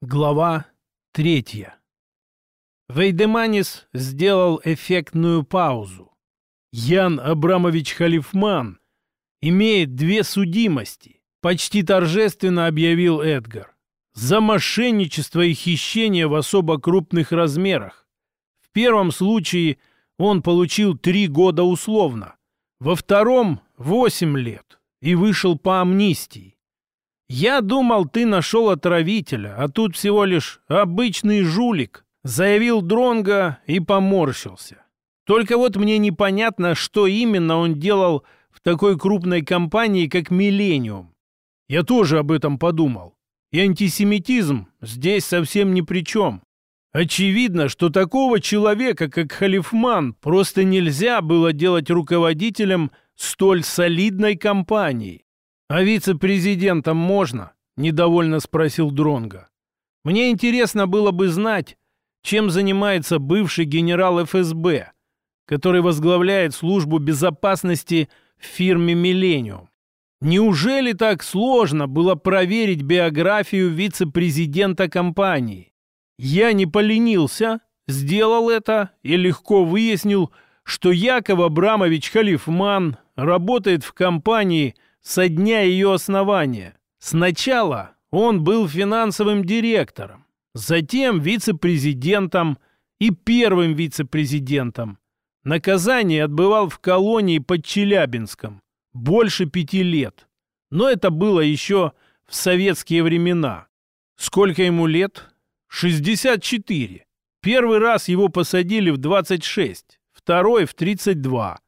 Глава третья. Вейдеманис сделал эффектную паузу. Ян Абрамович Халифман имеет две судимости, почти торжественно объявил Эдгар. За мошенничество и хищение в особо крупных размерах. В первом случае он получил три года условно, во втором — восемь лет и вышел по амнистии. «Я думал, ты нашел отравителя, а тут всего лишь обычный жулик», заявил Дронга и поморщился. «Только вот мне непонятно, что именно он делал в такой крупной компании, как «Миллениум». Я тоже об этом подумал. И антисемитизм здесь совсем ни при чем. Очевидно, что такого человека, как Халифман, просто нельзя было делать руководителем столь солидной компании. «А вице-президентом можно?» — недовольно спросил Дронга. «Мне интересно было бы знать, чем занимается бывший генерал ФСБ, который возглавляет службу безопасности в фирме «Миллениум». Неужели так сложно было проверить биографию вице-президента компании? Я не поленился, сделал это и легко выяснил, что Яков Абрамович Халифман работает в компании – со дня ее основания. Сначала он был финансовым директором, затем вице-президентом и первым вице-президентом. Наказание отбывал в колонии под Челябинском больше пяти лет. Но это было еще в советские времена. Сколько ему лет? 64. Первый раз его посадили в 26, второй в 32.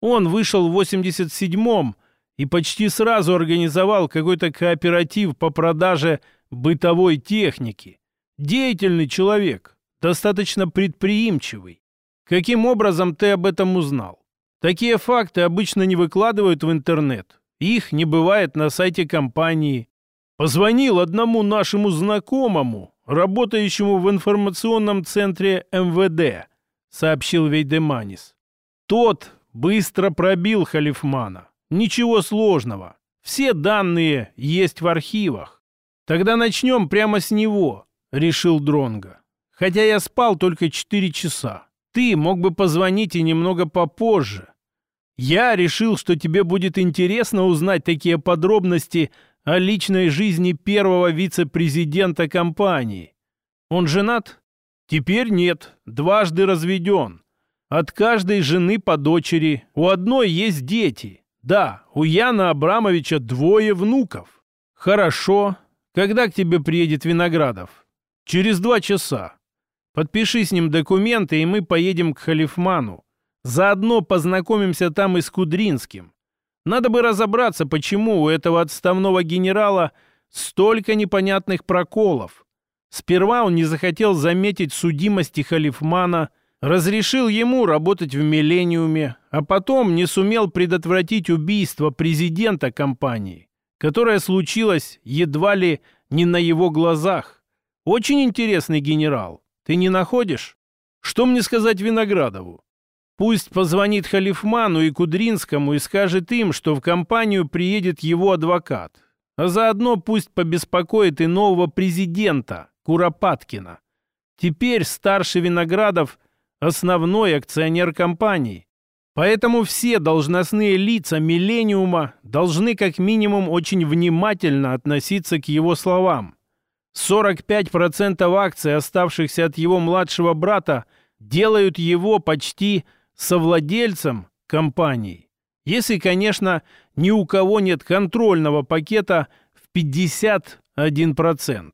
Он вышел в 87-м и почти сразу организовал какой-то кооператив по продаже бытовой техники. Деятельный человек, достаточно предприимчивый. Каким образом ты об этом узнал? Такие факты обычно не выкладывают в интернет. Их не бывает на сайте компании. Позвонил одному нашему знакомому, работающему в информационном центре МВД, сообщил Вейдеманис. Тот быстро пробил Халифмана. Ничего сложного. Все данные есть в архивах. Тогда начнем прямо с него, решил Дронга. Хотя я спал только 4 часа. Ты мог бы позвонить и немного попозже. Я решил, что тебе будет интересно узнать такие подробности о личной жизни первого вице-президента компании. Он женат? Теперь нет, дважды разведен. От каждой жены по дочери, у одной есть дети. Да, у Яна Абрамовича двое внуков. Хорошо. Когда к тебе приедет Виноградов? Через два часа. Подпиши с ним документы, и мы поедем к Халифману. Заодно познакомимся там и с Кудринским. Надо бы разобраться, почему у этого отставного генерала столько непонятных проколов. Сперва он не захотел заметить судимости Халифмана, разрешил ему работать в «Миллениуме», а потом не сумел предотвратить убийство президента компании, которое случилось едва ли не на его глазах. Очень интересный генерал. Ты не находишь? Что мне сказать Виноградову? Пусть позвонит Халифману и Кудринскому и скажет им, что в компанию приедет его адвокат. А заодно пусть побеспокоит и нового президента, Куропаткина. Теперь старший Виноградов основной акционер компании. Поэтому все должностные лица «Миллениума» должны как минимум очень внимательно относиться к его словам. 45% акций, оставшихся от его младшего брата, делают его почти совладельцем компании. Если, конечно, ни у кого нет контрольного пакета в 51%.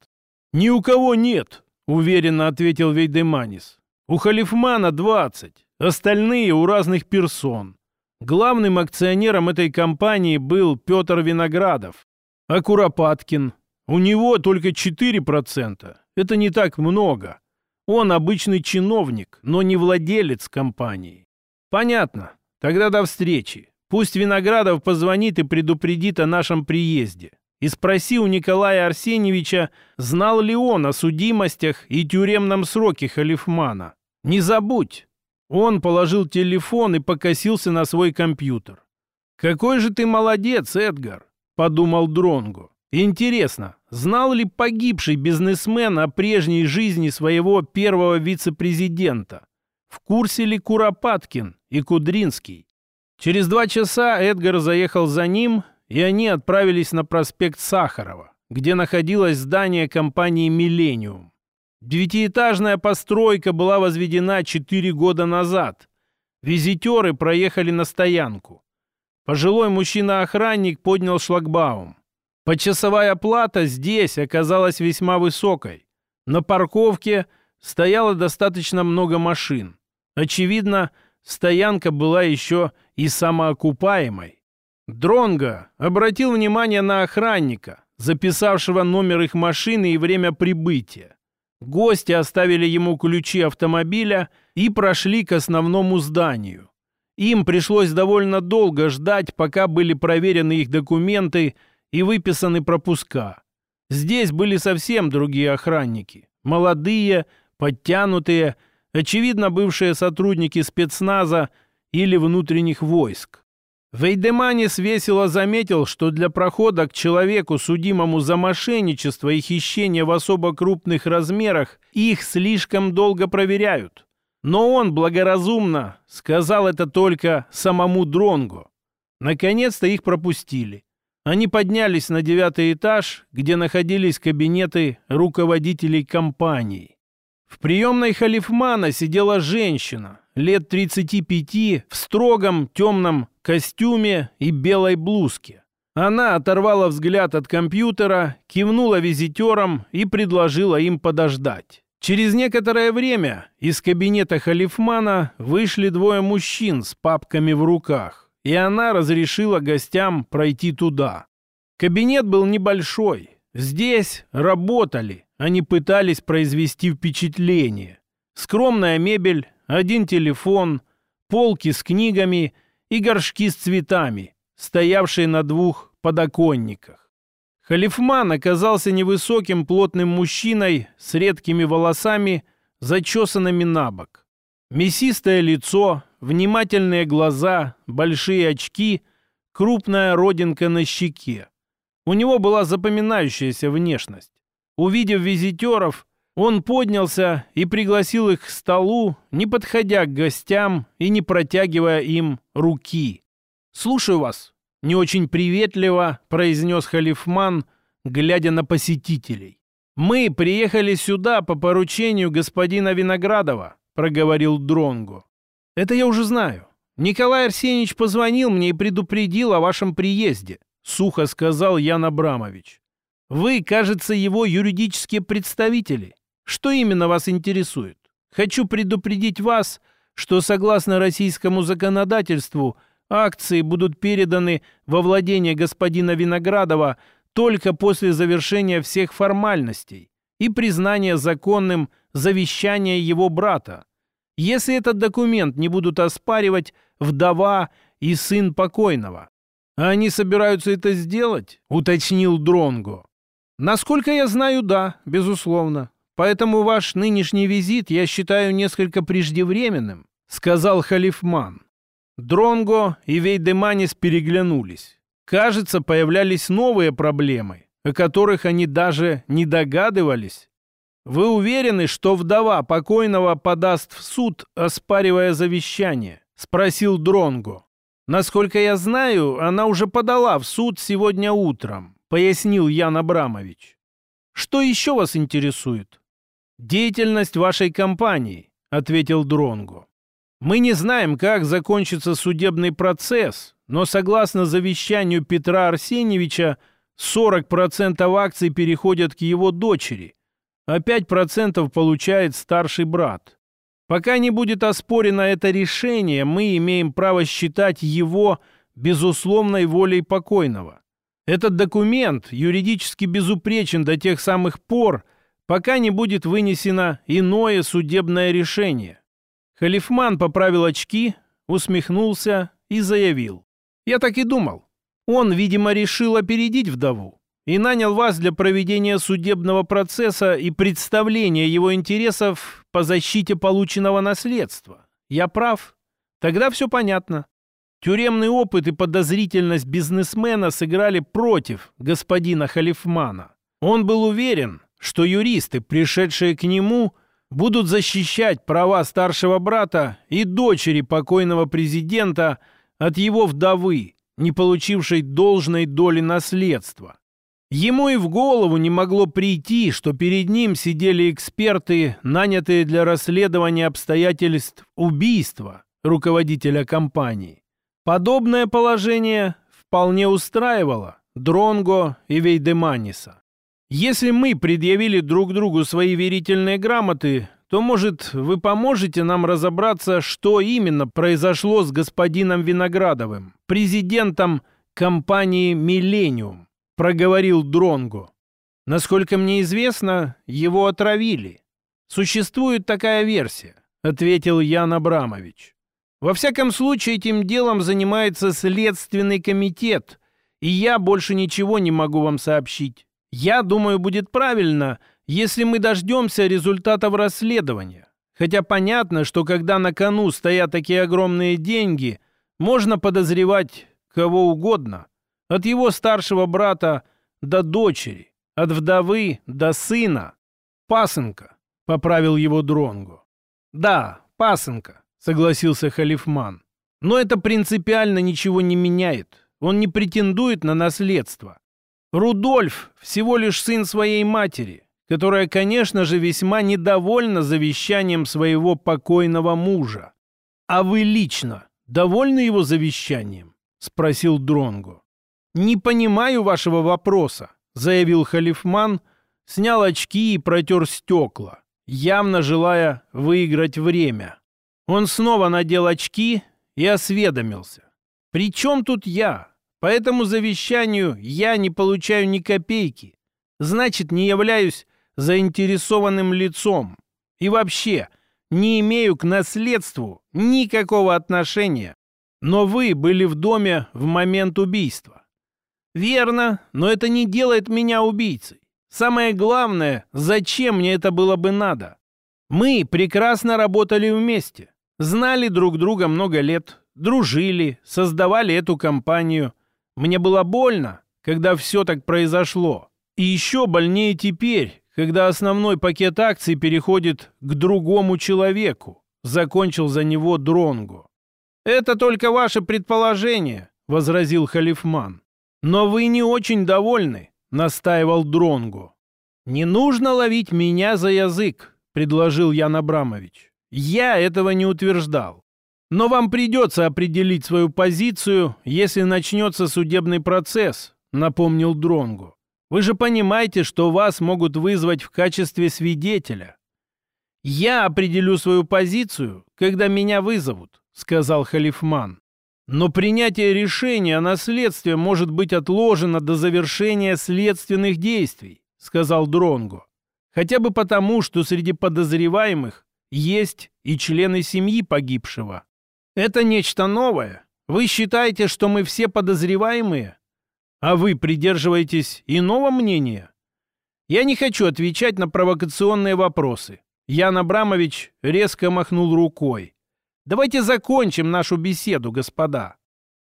«Ни у кого нет», — уверенно ответил Вейдеманис. У Халифмана 20, остальные у разных персон. Главным акционером этой компании был Петр Виноградов, а Куропаткин. У него только 4%. Это не так много. Он обычный чиновник, но не владелец компании. Понятно. Тогда до встречи. Пусть Виноградов позвонит и предупредит о нашем приезде и спроси у Николая Арсеньевича, знал ли он о судимостях и тюремном сроке Халифмана. Не забудь!» Он положил телефон и покосился на свой компьютер. «Какой же ты молодец, Эдгар!» — подумал Дронгу. Интересно, знал ли погибший бизнесмен о прежней жизни своего первого вице-президента? В курсе ли Куропаткин и Кудринский? Через два часа Эдгар заехал за ним, и они отправились на проспект Сахарова, где находилось здание компании «Миллениум». Девятиэтажная постройка была возведена четыре года назад. Визитеры проехали на стоянку. Пожилой мужчина-охранник поднял шлагбаум. Почасовая плата здесь оказалась весьма высокой. На парковке стояло достаточно много машин. Очевидно, стоянка была еще и самоокупаемой. Дронго обратил внимание на охранника, записавшего номер их машины и время прибытия. Гости оставили ему ключи автомобиля и прошли к основному зданию. Им пришлось довольно долго ждать, пока были проверены их документы и выписаны пропуска. Здесь были совсем другие охранники. Молодые, подтянутые, очевидно, бывшие сотрудники спецназа или внутренних войск. Вейдеманис весело заметил, что для прохода к человеку, судимому за мошенничество и хищение в особо крупных размерах, их слишком долго проверяют. Но он благоразумно сказал это только самому Дронгу. Наконец-то их пропустили. Они поднялись на девятый этаж, где находились кабинеты руководителей компании. В приемной Халифмана сидела женщина, лет 35, в строгом темном костюме и белой блузке. Она оторвала взгляд от компьютера, кивнула визитерам и предложила им подождать. Через некоторое время из кабинета Халифмана вышли двое мужчин с папками в руках, и она разрешила гостям пройти туда. Кабинет был небольшой. Здесь работали, они пытались произвести впечатление. Скромная мебель, один телефон, полки с книгами и горшки с цветами, стоявшие на двух подоконниках. Халифман оказался невысоким плотным мужчиной с редкими волосами, зачесанными на бок. Мясистое лицо, внимательные глаза, большие очки, крупная родинка на щеке. У него была запоминающаяся внешность. Увидев визитеров, он поднялся и пригласил их к столу, не подходя к гостям и не протягивая им руки. «Слушаю вас», — не очень приветливо произнес Халифман, глядя на посетителей. «Мы приехали сюда по поручению господина Виноградова», — проговорил Дронгу. «Это я уже знаю. Николай Арсеньевич позвонил мне и предупредил о вашем приезде», — сухо сказал Ян Абрамович. Вы, кажется, его юридические представители. Что именно вас интересует? Хочу предупредить вас, что согласно российскому законодательству акции будут переданы во владение господина Виноградова только после завершения всех формальностей и признания законным завещания его брата. Если этот документ не будут оспаривать вдова и сын покойного. А они собираются это сделать, уточнил Дронго. Насколько я знаю, да, безусловно. Поэтому ваш нынешний визит я считаю несколько преждевременным, сказал Халифман. Дронго и Вейдеманис переглянулись. Кажется, появлялись новые проблемы, о которых они даже не догадывались. Вы уверены, что вдова покойного подаст в суд, оспаривая завещание? спросил Дронго. Насколько я знаю, она уже подала в суд сегодня утром пояснил Ян Абрамович. Что еще вас интересует? Деятельность вашей компании, ответил Дронгу. Мы не знаем, как закончится судебный процесс, но согласно завещанию Петра Арсеньевича 40% акций переходят к его дочери, а 5% получает старший брат. Пока не будет оспорено это решение, мы имеем право считать его безусловной волей покойного. Этот документ юридически безупречен до тех самых пор, пока не будет вынесено иное судебное решение. Халифман поправил очки, усмехнулся и заявил. «Я так и думал. Он, видимо, решил опередить вдову и нанял вас для проведения судебного процесса и представления его интересов по защите полученного наследства. Я прав? Тогда все понятно. Тюремный опыт и подозрительность бизнесмена сыграли против господина Халифмана. Он был уверен, что юристы, пришедшие к нему, будут защищать права старшего брата и дочери покойного президента от его вдовы, не получившей должной доли наследства. Ему и в голову не могло прийти, что перед ним сидели эксперты, нанятые для расследования обстоятельств убийства руководителя компании. Подобное положение вполне устраивало Дронго и Вейдеманиса. Если мы предъявили друг другу свои верительные грамоты, то, может, вы поможете нам разобраться, что именно произошло с господином Виноградовым, президентом компании «Миллениум», — проговорил Дронго. Насколько мне известно, его отравили. Существует такая версия, — ответил Ян Абрамович. Во всяком случае, этим делом занимается Следственный комитет, и я больше ничего не могу вам сообщить. Я думаю, будет правильно — если мы дождемся результатов расследования. Хотя понятно, что когда на кону стоят такие огромные деньги, можно подозревать кого угодно. От его старшего брата до дочери, от вдовы до сына. Пасынка, поправил его Дронгу. Да, пасынка, согласился Халифман. Но это принципиально ничего не меняет. Он не претендует на наследство. Рудольф всего лишь сын своей матери, которая, конечно же, весьма недовольна завещанием своего покойного мужа. «А вы лично довольны его завещанием?» — спросил Дронгу. «Не понимаю вашего вопроса», — заявил Халифман, снял очки и протер стекла, явно желая выиграть время. Он снова надел очки и осведомился. «При чем тут я? По этому завещанию я не получаю ни копейки. Значит, не являюсь заинтересованным лицом. И вообще, не имею к наследству никакого отношения. Но вы были в доме в момент убийства. Верно, но это не делает меня убийцей. Самое главное, зачем мне это было бы надо? Мы прекрасно работали вместе, знали друг друга много лет, дружили, создавали эту компанию. Мне было больно, когда все так произошло. И еще больнее теперь, когда основной пакет акций переходит к другому человеку, закончил за него Дронгу. Это только ваше предположение, возразил Халифман. Но вы не очень довольны, настаивал Дронгу. Не нужно ловить меня за язык, предложил Ян Абрамович. Я этого не утверждал. Но вам придется определить свою позицию, если начнется судебный процесс, напомнил Дронгу. Вы же понимаете, что вас могут вызвать в качестве свидетеля. Я определю свою позицию, когда меня вызовут, сказал Халифман. Но принятие решения о наследстве может быть отложено до завершения следственных действий, сказал Дронго. Хотя бы потому, что среди подозреваемых есть и члены семьи погибшего. Это нечто новое. Вы считаете, что мы все подозреваемые? А вы придерживаетесь иного мнения? Я не хочу отвечать на провокационные вопросы. Ян Абрамович резко махнул рукой. Давайте закончим нашу беседу, господа.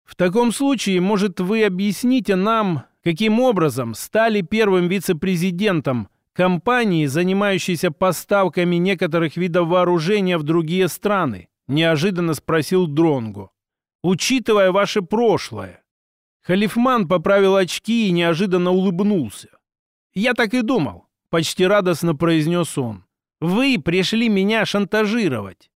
В таком случае, может, вы объясните нам, каким образом стали первым вице-президентом компании, занимающейся поставками некоторых видов вооружения в другие страны? Неожиданно спросил Дронгу. Учитывая ваше прошлое, Халифман поправил очки и неожиданно улыбнулся. «Я так и думал», — почти радостно произнес он. «Вы пришли меня шантажировать.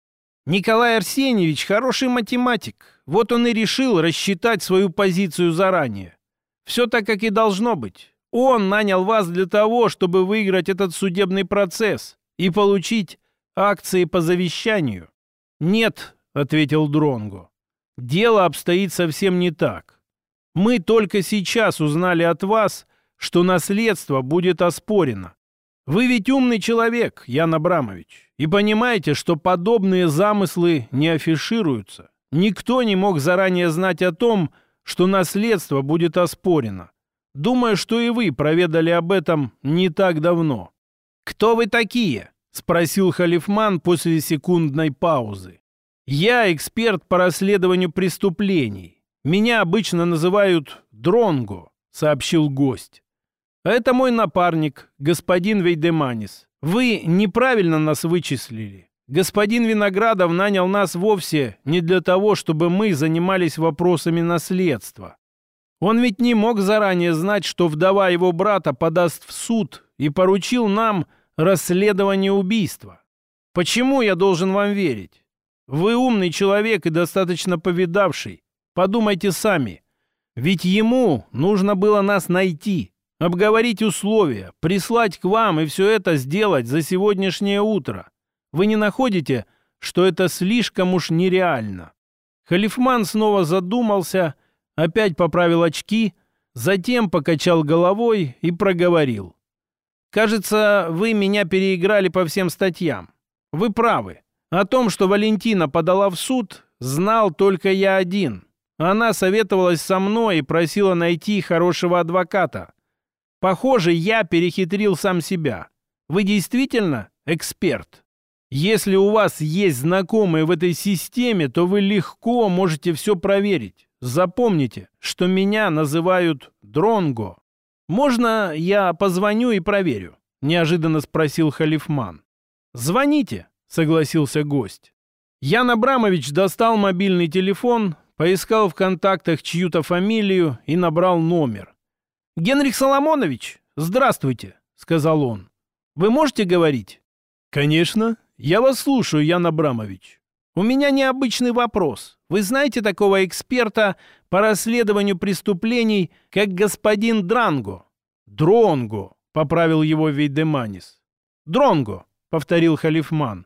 Николай Арсеньевич хороший математик. Вот он и решил рассчитать свою позицию заранее. Все так, как и должно быть. Он нанял вас для того, чтобы выиграть этот судебный процесс и получить акции по завещанию». «Нет», — ответил Дронго. «Дело обстоит совсем не так. Мы только сейчас узнали от вас, что наследство будет оспорено. Вы ведь умный человек, Ян Абрамович, и понимаете, что подобные замыслы не афишируются. Никто не мог заранее знать о том, что наследство будет оспорено. Думаю, что и вы проведали об этом не так давно. «Кто вы такие?» — спросил Халифман после секундной паузы. Я эксперт по расследованию преступлений. Меня обычно называют Дронго, сообщил гость. Это мой напарник, господин Вейдеманис. Вы неправильно нас вычислили. Господин Виноградов нанял нас вовсе не для того, чтобы мы занимались вопросами наследства. Он ведь не мог заранее знать, что вдова его брата подаст в суд и поручил нам расследование убийства. Почему я должен вам верить? Вы умный человек и достаточно повидавший. Подумайте сами. Ведь ему нужно было нас найти, обговорить условия, прислать к вам и все это сделать за сегодняшнее утро. Вы не находите, что это слишком уж нереально? Халифман снова задумался, опять поправил очки, затем покачал головой и проговорил. «Кажется, вы меня переиграли по всем статьям. Вы правы. О том, что Валентина подала в суд, знал только я один. Она советовалась со мной и просила найти хорошего адвоката. Похоже, я перехитрил сам себя. Вы действительно эксперт?» Если у вас есть знакомые в этой системе, то вы легко можете все проверить. Запомните, что меня называют Дронго. Можно я позвоню и проверю? Неожиданно спросил Халифман. Звоните, согласился гость. Ян Абрамович достал мобильный телефон, поискал в контактах чью-то фамилию и набрал номер. «Генрих Соломонович, здравствуйте», — сказал он. «Вы можете говорить?» «Конечно», «Я вас слушаю, Ян Абрамович. У меня необычный вопрос. Вы знаете такого эксперта по расследованию преступлений, как господин Дранго?» «Дронго», — поправил его Вейдеманис. «Дронго», — повторил Халифман.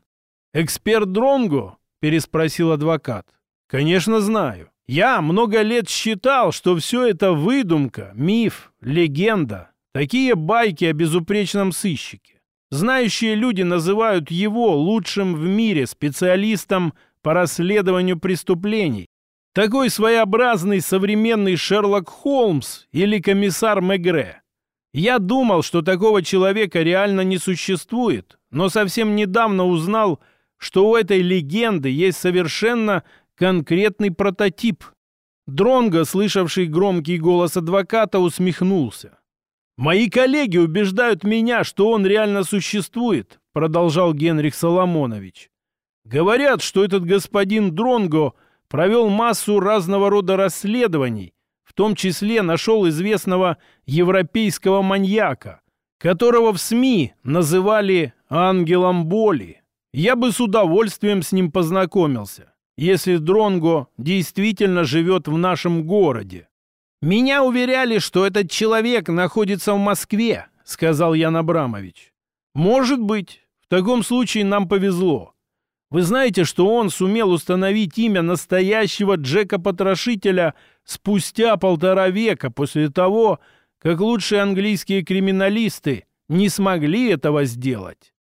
«Эксперт Дронго?» — переспросил адвокат. «Конечно, знаю. Я много лет считал, что все это выдумка, миф, легенда. Такие байки о безупречном сыщике. Знающие люди называют его лучшим в мире специалистом по расследованию преступлений. Такой своеобразный современный Шерлок Холмс или комиссар Мегре. Я думал, что такого человека реально не существует, но совсем недавно узнал, что у этой легенды есть совершенно конкретный прототип. Дронго, слышавший громкий голос адвоката, усмехнулся. «Мои коллеги убеждают меня, что он реально существует», продолжал Генрих Соломонович. «Говорят, что этот господин Дронго провел массу разного рода расследований, в том числе нашел известного европейского маньяка, которого в СМИ называли «ангелом боли». Я бы с удовольствием с ним познакомился, если Дронго действительно живет в нашем городе. «Меня уверяли, что этот человек находится в Москве», — сказал Ян Абрамович. «Может быть. В таком случае нам повезло. Вы знаете, что он сумел установить имя настоящего Джека-потрошителя спустя полтора века после того, как лучшие английские криминалисты не смогли этого сделать?»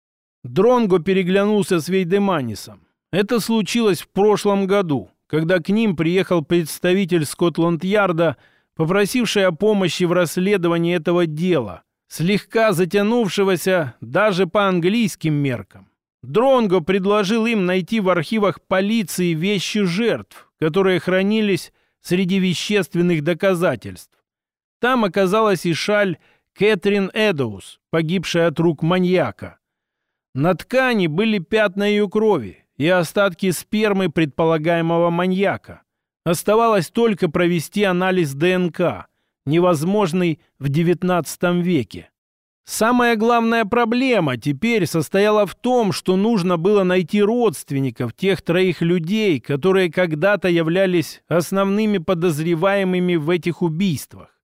Дронго переглянулся с Вейдеманисом. Это случилось в прошлом году, когда к ним приехал представитель Скотланд-Ярда попросивший о помощи в расследовании этого дела, слегка затянувшегося даже по английским меркам. Дронго предложил им найти в архивах полиции вещи жертв, которые хранились среди вещественных доказательств. Там оказалась и шаль Кэтрин Эдоус, погибшая от рук маньяка. На ткани были пятна ее крови и остатки спермы предполагаемого маньяка. Оставалось только провести анализ ДНК, невозможный в XIX веке. Самая главная проблема теперь состояла в том, что нужно было найти родственников тех троих людей, которые когда-то являлись основными подозреваемыми в этих убийствах.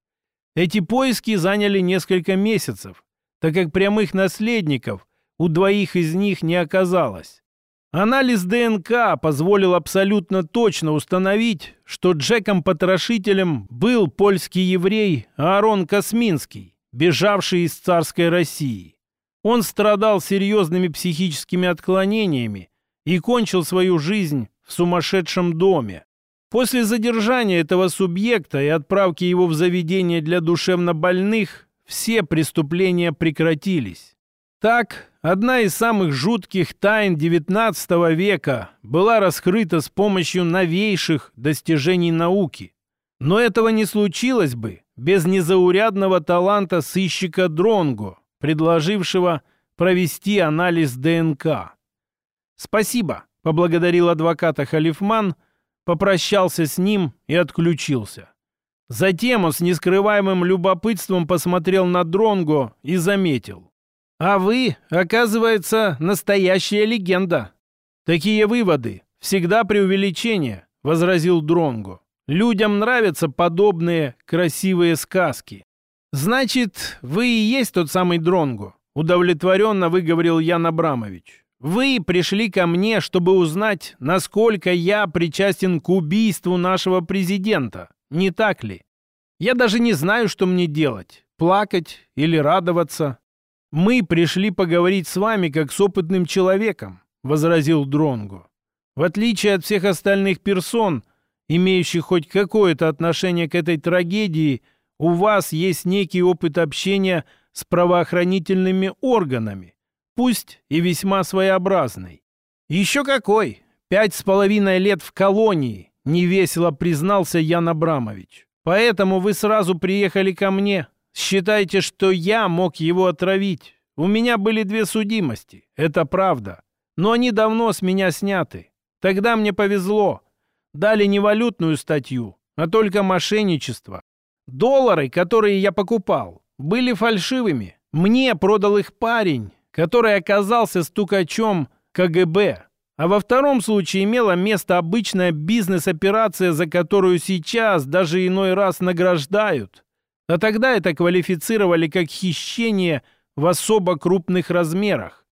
Эти поиски заняли несколько месяцев, так как прямых наследников у двоих из них не оказалось. Анализ ДНК позволил абсолютно точно установить, что Джеком-потрошителем был польский еврей Аарон Косминский, бежавший из царской России. Он страдал серьезными психическими отклонениями и кончил свою жизнь в сумасшедшем доме. После задержания этого субъекта и отправки его в заведение для душевнобольных все преступления прекратились. Так, одна из самых жутких тайн XIX века была раскрыта с помощью новейших достижений науки. Но этого не случилось бы без незаурядного таланта сыщика Дронго, предложившего провести анализ ДНК. «Спасибо», — поблагодарил адвоката Халифман, попрощался с ним и отключился. Затем он с нескрываемым любопытством посмотрел на Дронго и заметил. А вы, оказывается, настоящая легенда. Такие выводы всегда преувеличение, возразил Дронго. Людям нравятся подобные красивые сказки. Значит, вы и есть тот самый Дронго, удовлетворенно выговорил Ян Абрамович. Вы пришли ко мне, чтобы узнать, насколько я причастен к убийству нашего президента. Не так ли? Я даже не знаю, что мне делать. Плакать или радоваться. «Мы пришли поговорить с вами как с опытным человеком», — возразил Дронгу. «В отличие от всех остальных персон, имеющих хоть какое-то отношение к этой трагедии, у вас есть некий опыт общения с правоохранительными органами, пусть и весьма своеобразный. Еще какой! Пять с половиной лет в колонии, невесело признался Ян Абрамович. Поэтому вы сразу приехали ко мне, Считайте, что я мог его отравить. У меня были две судимости, это правда. Но они давно с меня сняты. Тогда мне повезло. Дали не валютную статью, а только мошенничество. Доллары, которые я покупал, были фальшивыми. Мне продал их парень, который оказался стукачом КГБ. А во втором случае имела место обычная бизнес-операция, за которую сейчас даже иной раз награждают. А тогда это квалифицировали как хищение в особо крупных размерах.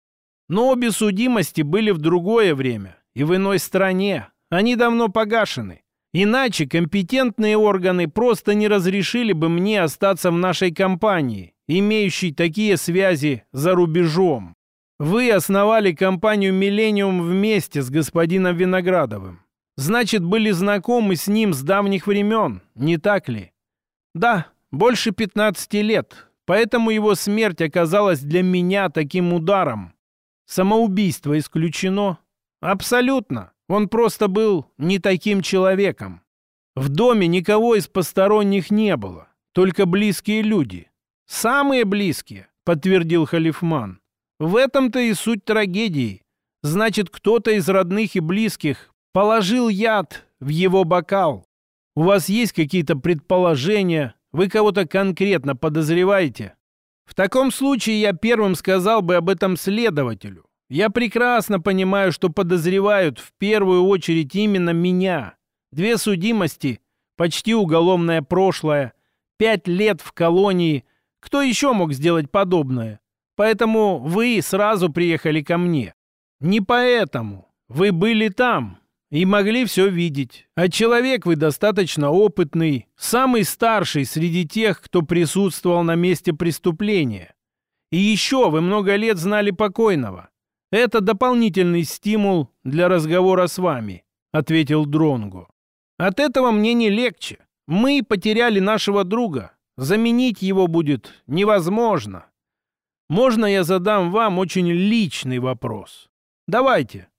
Но обе судимости были в другое время и в иной стране. Они давно погашены. Иначе компетентные органы просто не разрешили бы мне остаться в нашей компании, имеющей такие связи за рубежом. Вы основали компанию «Миллениум» вместе с господином Виноградовым. Значит, были знакомы с ним с давних времен, не так ли? Да, больше 15 лет, поэтому его смерть оказалась для меня таким ударом. Самоубийство исключено? Абсолютно. Он просто был не таким человеком. В доме никого из посторонних не было, только близкие люди. «Самые близкие», — подтвердил Халифман. «В этом-то и суть трагедии. Значит, кто-то из родных и близких положил яд в его бокал. У вас есть какие-то предположения, вы кого-то конкретно подозреваете? В таком случае я первым сказал бы об этом следователю. Я прекрасно понимаю, что подозревают в первую очередь именно меня. Две судимости, почти уголовное прошлое, пять лет в колонии. Кто еще мог сделать подобное? Поэтому вы сразу приехали ко мне. Не поэтому. Вы были там, и могли все видеть. А человек вы достаточно опытный, самый старший среди тех, кто присутствовал на месте преступления. И еще вы много лет знали покойного. Это дополнительный стимул для разговора с вами, ответил Дронгу. От этого мне не легче. Мы потеряли нашего друга. Заменить его будет невозможно. Можно я задам вам очень личный вопрос? Давайте,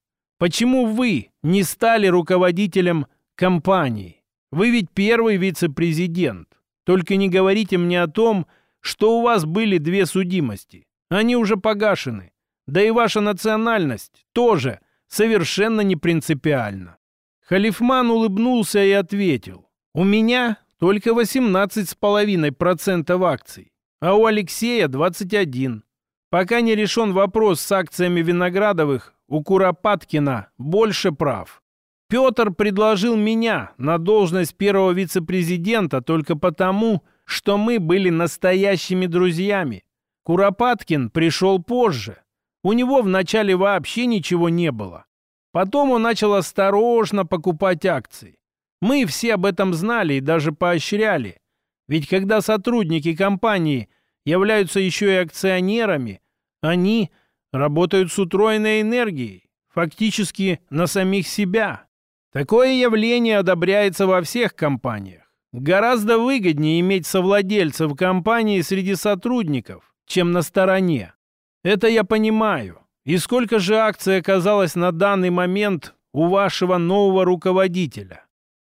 Почему вы не стали руководителем компании? Вы ведь первый вице-президент. Только не говорите мне о том, что у вас были две судимости. Они уже погашены. Да и ваша национальность тоже совершенно не принципиальна. Халифман улыбнулся и ответил. У меня только 18,5% акций, а у Алексея 21. Пока не решен вопрос с акциями Виноградовых, у Куропаткина больше прав. Петр предложил меня на должность первого вице-президента только потому, что мы были настоящими друзьями. Куропаткин пришел позже. У него вначале вообще ничего не было. Потом он начал осторожно покупать акции. Мы все об этом знали и даже поощряли. Ведь когда сотрудники компании являются еще и акционерами, они работают с утроенной энергией, фактически на самих себя. Такое явление одобряется во всех компаниях. Гораздо выгоднее иметь совладельцев компании среди сотрудников, чем на стороне. Это я понимаю. И сколько же акций оказалось на данный момент у вашего нового руководителя?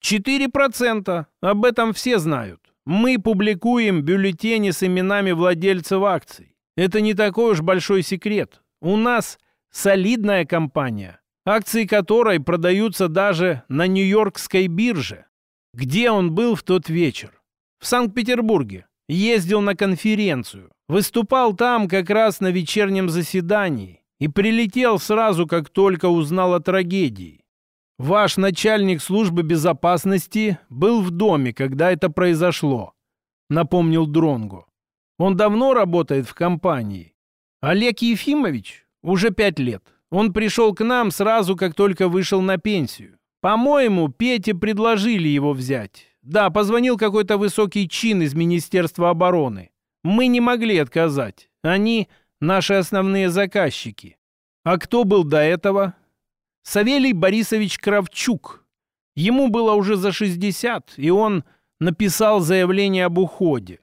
4%. Об этом все знают. Мы публикуем бюллетени с именами владельцев акций. Это не такой уж большой секрет. У нас солидная компания, акции которой продаются даже на Нью-Йоркской бирже. Где он был в тот вечер? В Санкт-Петербурге. Ездил на конференцию. Выступал там как раз на вечернем заседании. И прилетел сразу, как только узнал о трагедии. Ваш начальник службы безопасности был в доме, когда это произошло, напомнил Дронгу. Он давно работает в компании. Олег Ефимович уже пять лет. Он пришел к нам сразу, как только вышел на пенсию. По-моему, Пете предложили его взять. Да, позвонил какой-то высокий чин из Министерства обороны. Мы не могли отказать. Они наши основные заказчики. А кто был до этого? Савелий Борисович Кравчук. Ему было уже за 60, и он написал заявление об уходе.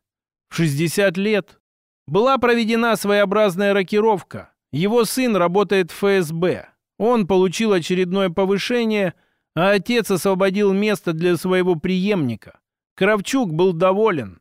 В 60 лет была проведена своеобразная рокировка. Его сын работает в ФСБ. Он получил очередное повышение, а отец освободил место для своего преемника. Кравчук был доволен.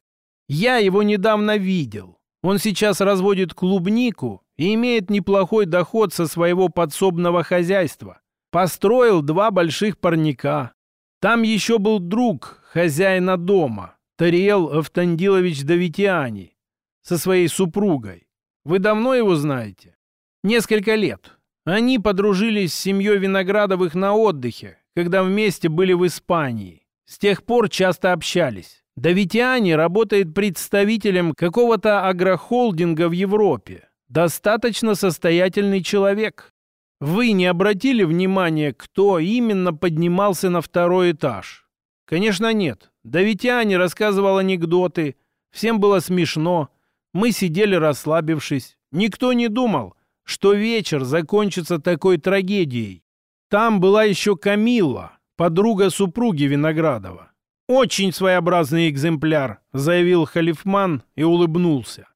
Я его недавно видел. Он сейчас разводит клубнику и имеет неплохой доход со своего подсобного хозяйства. Построил два больших парника. Там еще был друг хозяина дома, Тариел Автандилович Давитиани, со своей супругой. Вы давно его знаете? Несколько лет. Они подружились с семьей Виноградовых на отдыхе, когда вместе были в Испании. С тех пор часто общались. Давитиани работает представителем какого-то агрохолдинга в Европе. Достаточно состоятельный человек. Вы не обратили внимания, кто именно поднимался на второй этаж? Конечно, нет. Да ведь Аня рассказывал анекдоты. Всем было смешно. Мы сидели расслабившись. Никто не думал, что вечер закончится такой трагедией. Там была еще Камилла, подруга супруги Виноградова. «Очень своеобразный экземпляр», — заявил Халифман и улыбнулся.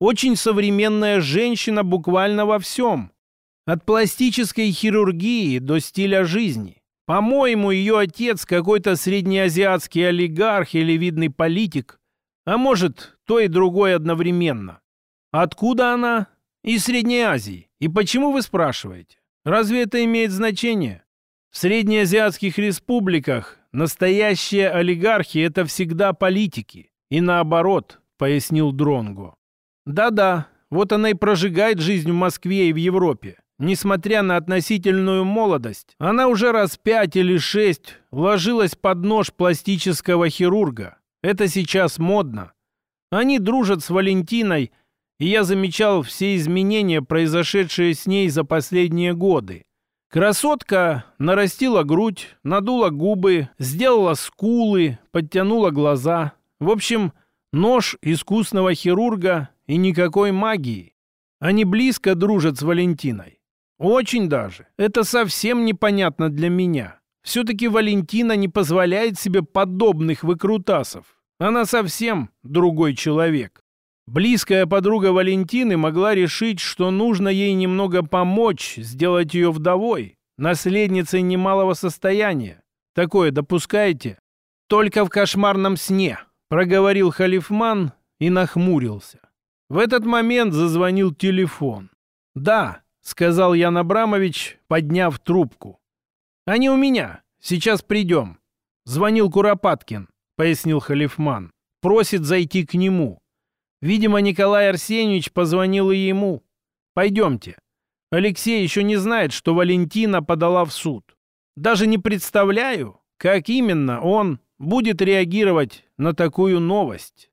«Очень современная женщина буквально во всем. От пластической хирургии до стиля жизни. По-моему, ее отец какой-то среднеазиатский олигарх или видный политик. А может, то и другое одновременно. Откуда она? Из Средней Азии. И почему вы спрашиваете? Разве это имеет значение? В среднеазиатских республиках настоящие олигархи – это всегда политики. И наоборот, пояснил Дронго. Да-да, вот она и прожигает жизнь в Москве и в Европе. Несмотря на относительную молодость, она уже раз пять или шесть ложилась под нож пластического хирурга. Это сейчас модно. Они дружат с Валентиной, и я замечал все изменения, произошедшие с ней за последние годы. Красотка нарастила грудь, надула губы, сделала скулы, подтянула глаза. В общем, нож искусного хирурга и никакой магии. Они близко дружат с Валентиной. Очень даже. Это совсем непонятно для меня. Все-таки Валентина не позволяет себе подобных выкрутасов. Она совсем другой человек. Близкая подруга Валентины могла решить, что нужно ей немного помочь, сделать ее вдовой, наследницей немалого состояния. Такое допускаете? Только в кошмарном сне, проговорил Халифман и нахмурился. В этот момент зазвонил телефон. Да, — сказал Ян Абрамович, подняв трубку. «Они у меня. Сейчас придем». «Звонил Куропаткин», — пояснил Халифман. «Просит зайти к нему. Видимо, Николай Арсеньевич позвонил и ему. Пойдемте. Алексей еще не знает, что Валентина подала в суд. Даже не представляю, как именно он будет реагировать на такую новость».